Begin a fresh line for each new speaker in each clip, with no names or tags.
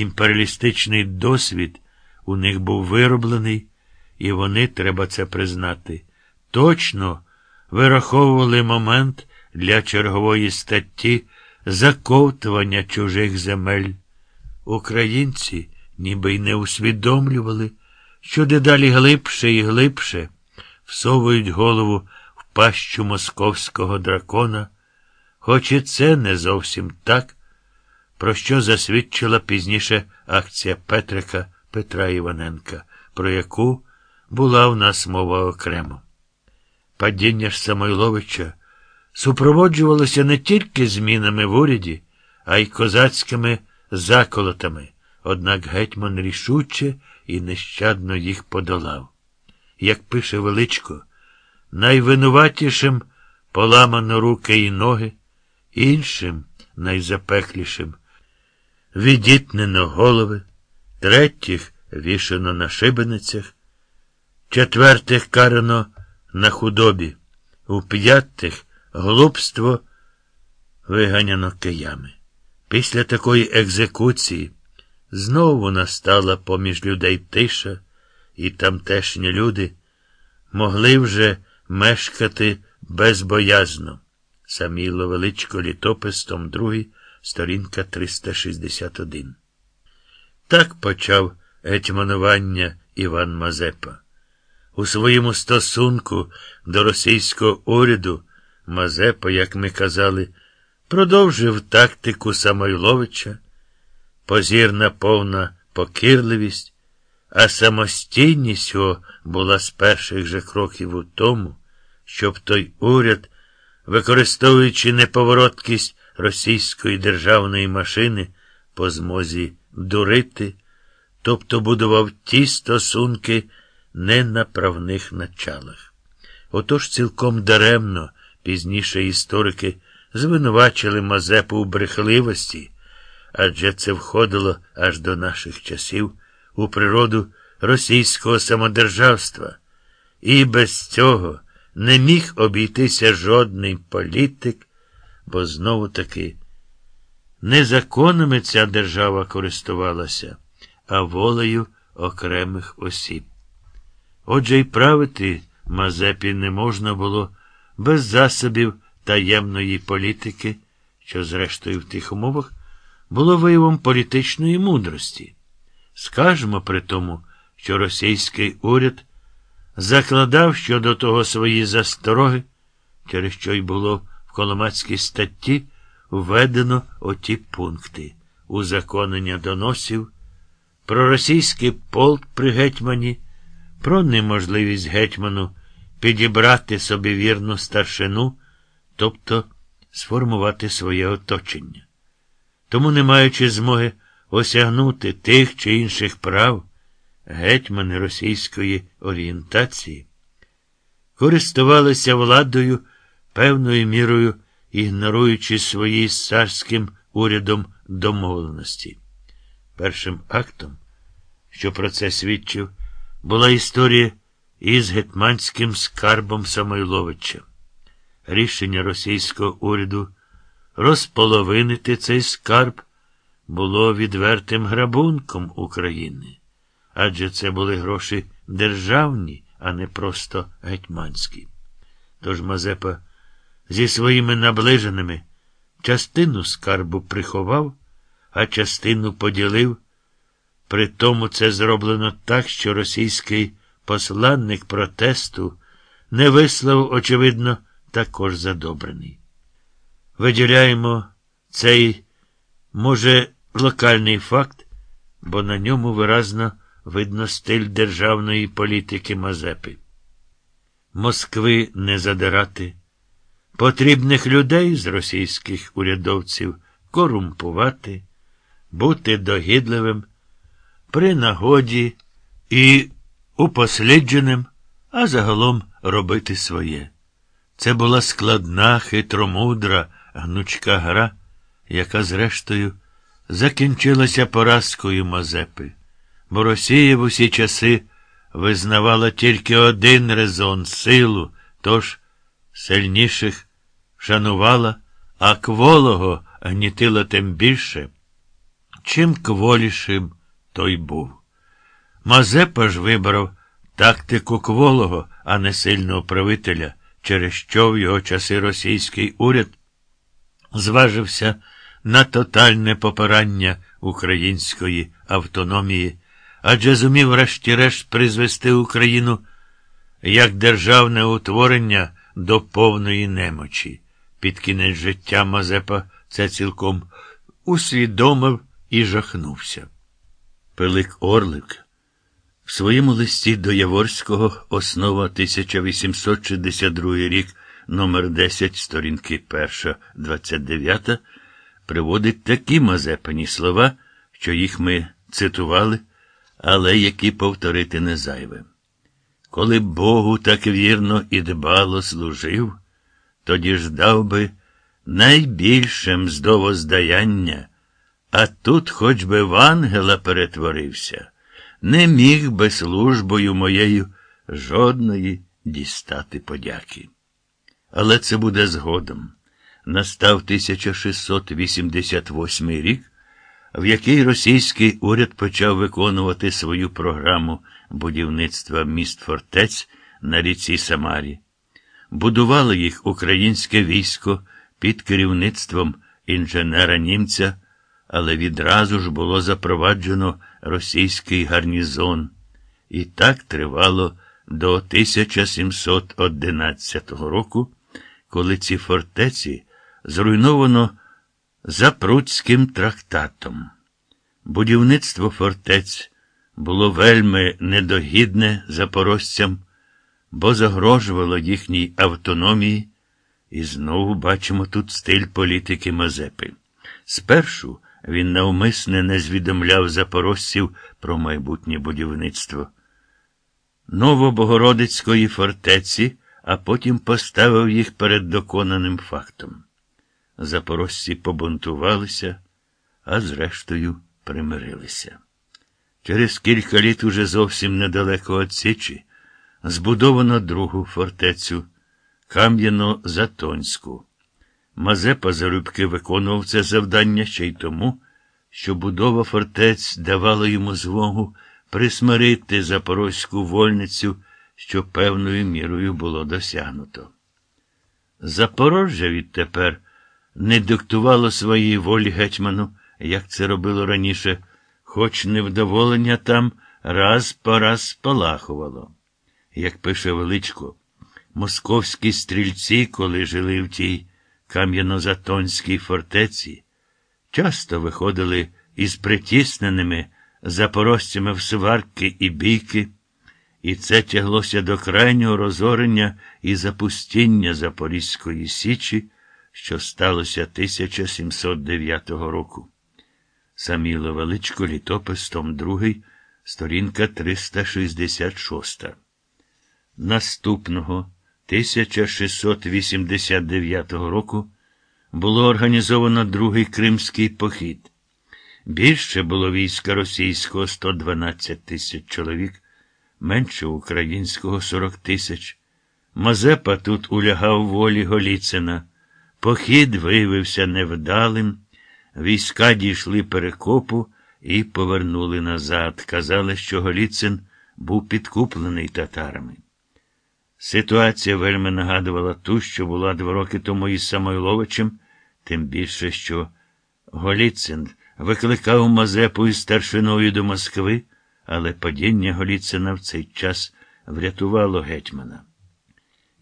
імперіалістичний досвід у них був вироблений, і вони, треба це признати, точно вираховували момент для чергової статті заковтування чужих земель. Українці ніби й не усвідомлювали, що дедалі глибше і глибше всовують голову в пащу московського дракона, хоч і це не зовсім так, про що засвідчила пізніше акція Петрика Петра Іваненка, про яку була в нас мова окремо. Падіння ж Самойловича супроводжувалося не тільки змінами в уряді, а й козацькими заколотами, однак гетьман рішуче і нещадно їх подолав. Як пише величко, найвинуватішим поламано руки і ноги, іншим найзапеклішим відітнено голови, третіх вішано на шибеницях, четвертих карано на худобі, у п'ятих глупство виганяно киями. Після такої екзекуції знову настала поміж людей тиша, і тамтешні люди могли вже мешкати безбоязно. Саміло величко літопис, том 2, сторінка 361. Так почав гетьманування Іван Мазепа. У своєму стосунку до російського уряду Мазепа, як ми казали, продовжив тактику Самойловича, позірна повна покірливість, а самостійність його була з перших же кроків у тому, щоб той уряд, використовуючи неповороткість російської державної машини, по змозі дурити, тобто будував ті стосунки не на правних началах. Отож цілком даремно пізніше історики звинувачили Мазепу у брехливості, адже це входило аж до наших часів у природу російського самодержавства, і без цього не міг обійтися жодний політик, бо знову таки не законами ця держава користувалася, а волею окремих осіб. Отже й правити Мазепі не можна було без засобів таємної політики, що, зрештою, в тих умовах було виявом політичної мудрості. Скажемо при тому, що російський уряд закладав щодо того свої застороги, через що й було Коломацькій статті введено оті пункти узаконення доносів, про російський полк при гетьмані, про неможливість гетьману підібрати собі вірну старшину, тобто сформувати своє оточення. Тому, не маючи змоги осягнути тих чи інших прав, гетьмани російської орієнтації, користувалися владою певною мірою, ігноруючи свої з царським урядом домовленості. Першим актом, що про це свідчив, була історія із гетьманським скарбом Самойловича. Рішення російського уряду розполовинити цей скарб було відвертим грабунком України, адже це були гроші державні, а не просто гетьманські. Тож Мазепа зі своїми наближеними частину скарбу приховав, а частину поділив. При тому це зроблено так, що російський посланник протесту не вислав, очевидно, також задобрений. Виділяємо цей, може, локальний факт, бо на ньому виразно видно стиль державної політики Мазепи. Москви не задирати, потрібних людей з російських урядовців корумпувати, бути догідливим, при нагоді і упослідженим, а загалом робити своє. Це була складна, хитромудра, гнучка гра, яка, зрештою, закінчилася поразкою Мазепи, бо Росія в усі часи визнавала тільки один резон силу, тож сильніших шанувала, а кволого гнітила тим більше, чим кволішим той був. Мазепа ж вибрав тактику кволого, а не сильного правителя, через що в його часи російський уряд зважився на тотальне попирання української автономії, адже зумів врешті-решт призвести Україну як державне утворення до повної немочі. Під кінець життя Мазепа це цілком усвідомив і жахнувся. Пилик Орлик в своєму листі до Яворського основа 1862 рік, номер 10 сторінки 1, 29, приводить такі мазепані слова, що їх ми цитували, але які повторити не зайве. Коли Богу так вірно і дбало служив, тоді ждав би найбільше мздовоздаяння, а тут хоч би в ангела перетворився, не міг би службою моєю жодної дістати подяки. Але це буде згодом. Настав 1688 рік, в який російський уряд почав виконувати свою програму будівництва міст фортець на ріці Самарі. Будувало їх українське військо під керівництвом інженера німця, але відразу ж було запроваджено російський гарнізон. І так тривало до 1711 року, коли ці фортеці зруйновано Запруцьким трактатом. Будівництво фортець було вельми недогідне запорожцям, бо загрожувало їхній автономії, і знову бачимо тут стиль політики Мазепи. Спершу він навмисне не звідомляв запорожців про майбутнє будівництво Новобогородицької фортеці, а потім поставив їх перед доконаним фактом. Запорожці побунтувалися, а зрештою примирилися. Через кілька літ уже зовсім недалеко від Січі збудовано другу фортецю Кам'яно-Затонську. Мазепа залюбки виконував це завдання ще й тому, що будова фортець давала йому змогу присмирити запорозьку вольницю, що певною мірою було досягнуто. Запорожжя відтепер не диктувало своєї волі гетьману, як це робило раніше, хоч невдоволення там раз по раз спалахувало. Як пише величко, московські стрільці, коли жили в тій кам'яно-затонській фортеці, часто виходили із притісненими запорожцями в сварки і бійки, і це тяглося до крайнього розорення і запустіння Запорізької Січі, що сталося 1709 року. Саміло Величко, літопис, том 2, сторінка 366. Наступного 1689 року було організовано другий кримський похід. Більше було війська російського 112 тисяч чоловік, менше українського 40 тисяч. Мазепа тут улягав волі Голіцина. Похід виявився невдалим. Війська дійшли перекопу і повернули назад. Казали, що Голіцин був підкуплений татарами. Ситуація вельми нагадувала ту, що була два роки тому із Самойловичем, тим більше, що Голіцин викликав Мазепу із старшиною до Москви, але падіння Голіцина в цей час врятувало гетьмана.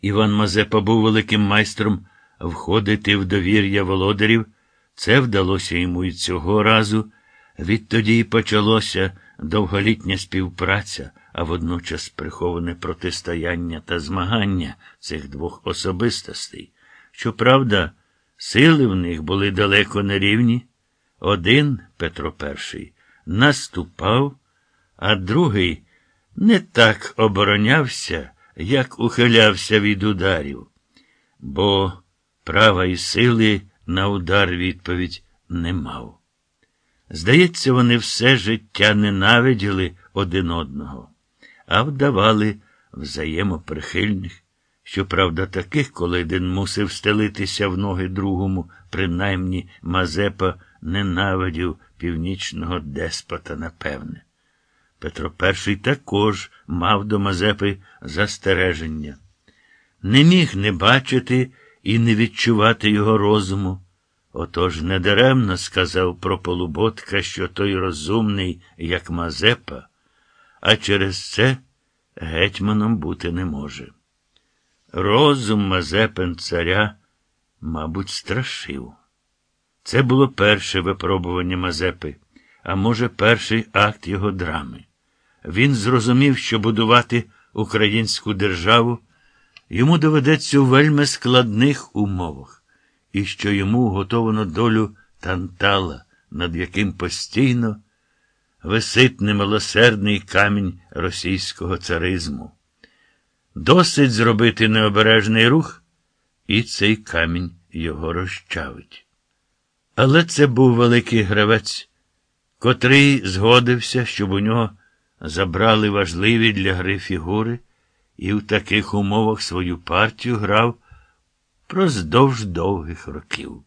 Іван Мазепа був великим майстром входити в довір'я володарів. Це вдалося йому і цього разу. Відтоді почалося довголітня співпраця, а водночас приховане протистояння та змагання цих двох особистостей. Щоправда, сили в них були далеко не рівні. Один, Петро І, наступав, а другий не так оборонявся, як ухилявся від ударів, бо права і сили на удар відповідь не мав. Здається, вони все життя ненавиділи один одного, а вдавали взаємоприхильних, щоправда, таких, коли один мусив стелитися в ноги другому, принаймні Мазепа ненавидів північного деспота, напевне. Петро І також мав до Мазепи застереження. Не міг не бачити і не відчувати його розуму. Отож недаремно сказав про Полуботка, що той розумний, як Мазепа, а через це гетьманом бути не може. Розум Мазепен царя, мабуть, страшив. Це було перше випробування Мазепи, а може, перший акт його драми. Він зрозумів, що будувати українську державу йому доведеться у вельми складних умовах, і що йому готовано долю тантала, над яким постійно висить немилосердний камінь російського царизму. Досить зробити необережний рух, і цей камінь його розчавить. Але це був великий гравець, котрий згодився, щоб у нього забрали важливі для гри фігури, і в таких умовах свою партію грав проздовж довгих років.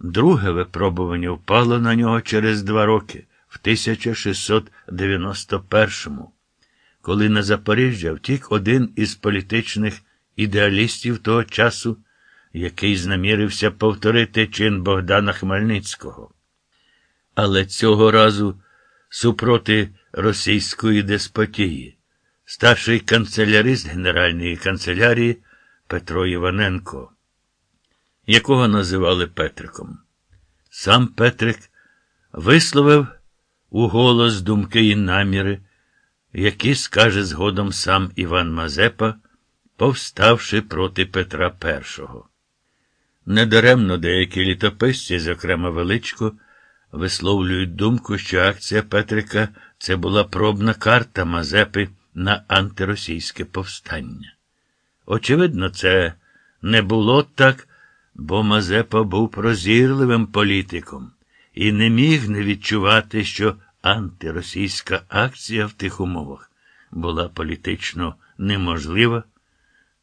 Друге випробування впало на нього через два роки, в 1691-му, коли на Запоріжжя втік один із політичних ідеалістів того часу, який знамірився повторити чин Богдана Хмельницького. Але цього разу супроти російської деспотії, старший канцелярист Генеральної канцелярії Петро Іваненко, якого називали Петриком. Сам Петрик висловив у голос думки і наміри, які скаже згодом сам Іван Мазепа, повставши проти Петра І. Недаремно деякі літописці, зокрема Величко, висловлюють думку, що акція Петрика це була пробна карта Мазепи на антиросійське повстання. Очевидно, це не було так, бо Мазепа був прозірливим політиком і не міг не відчувати, що антиросійська акція в тих умовах була політично неможлива,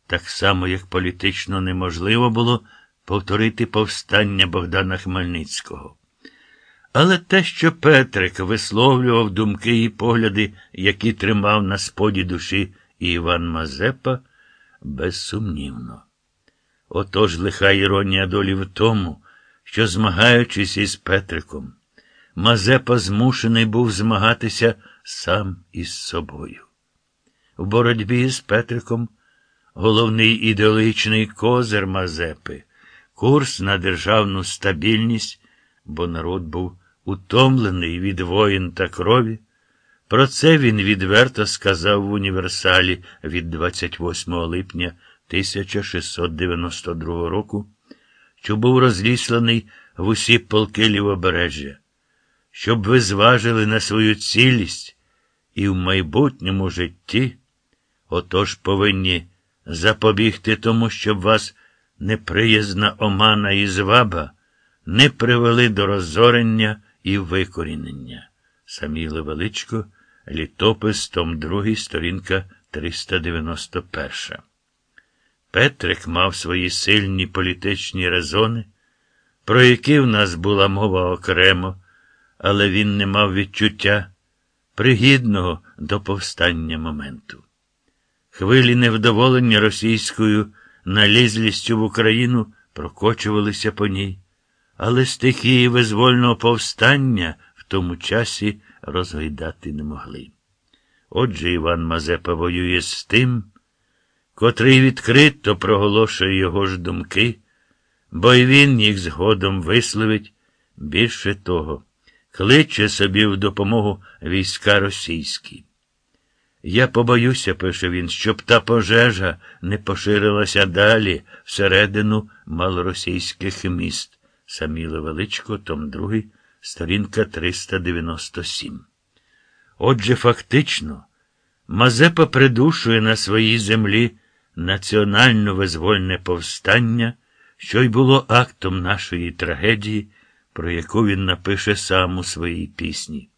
так само, як політично неможливо було повторити повстання Богдана Хмельницького. Але те, що Петрик висловлював думки і погляди, які тримав на споді душі Іван Мазепа, безсумнівно. Отож лиха іронія долі в тому, що, змагаючись із Петриком, Мазепа змушений був змагатися сам із собою. В боротьбі з Петриком головний ідеологічний козир Мазепи, курс на державну стабільність, бо народ був утомлений від воїн та крові. Про це він відверто сказав в універсалі від 28 липня 1692 року, що був розліслений в усі полки лівобережжя, щоб ви зважили на свою цілість і в майбутньому житті, отож повинні запобігти тому, щоб вас неприязна омана і зваба не привели до розорення і викорінення. Саміле Величко, літопис, том 2, сторінка 391. Петрик мав свої сильні політичні резони, про які в нас була мова окремо, але він не мав відчуття пригідного до повстання моменту. Хвилі невдоволення російською налізлістю в Україну прокочувалися по ній але стихії визвольного повстання в тому часі розгойдати не могли. Отже Іван Мазепа воює з тим, котрий відкрито проголошує його ж думки, бо й він їх згодом висловить більше того, кличе собі в допомогу війська російські. Я побоюся, пише він, щоб та пожежа не поширилася далі всередину малоросійських міст. Саміле Величко, Том 2, сторінка 397. Отже, фактично, Мазепа придушує на своїй землі національно визвольне повстання, що й було актом нашої трагедії, про яку він напише сам у своїй пісні.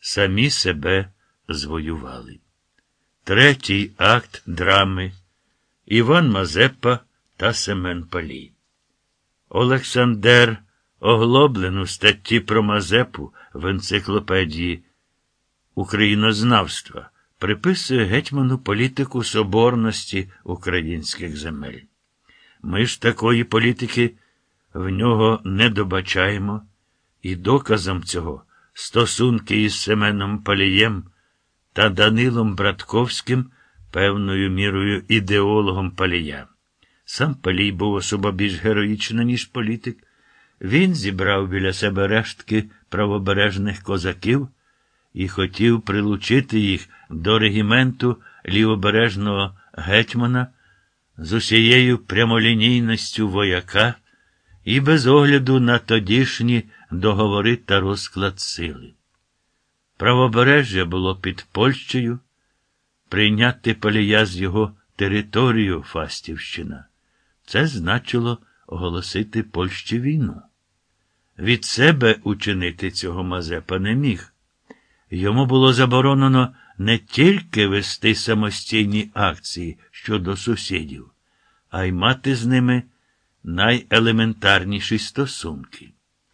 Самі себе звоювали. Третій акт драми Іван Мазепа та Семен Палій. Олександр оглоблену статті про Мазепу в енциклопедії Українознавства приписує гетьману політику соборності українських земель. Ми ж такої політики в нього не добачаємо, і доказом цього стосунки із Семеном Палієм та Данилом Братковським, певною мірою ідеологом Палія. Сам Палій був особа більш героїчна, ніж політик. Він зібрав біля себе рештки правобережних козаків і хотів прилучити їх до регіменту лівобережного гетьмана з усією прямолінійністю вояка і без огляду на тодішні договори та розклад сили. Правобережжя було під Польщею, прийняти Палія з його територію Фастівщина. Це значило оголосити Польщі війну. Від себе учинити цього Мазепа не міг. Йому було заборонено не тільки вести самостійні акції щодо сусідів, а й мати з ними найелементарніші стосунки.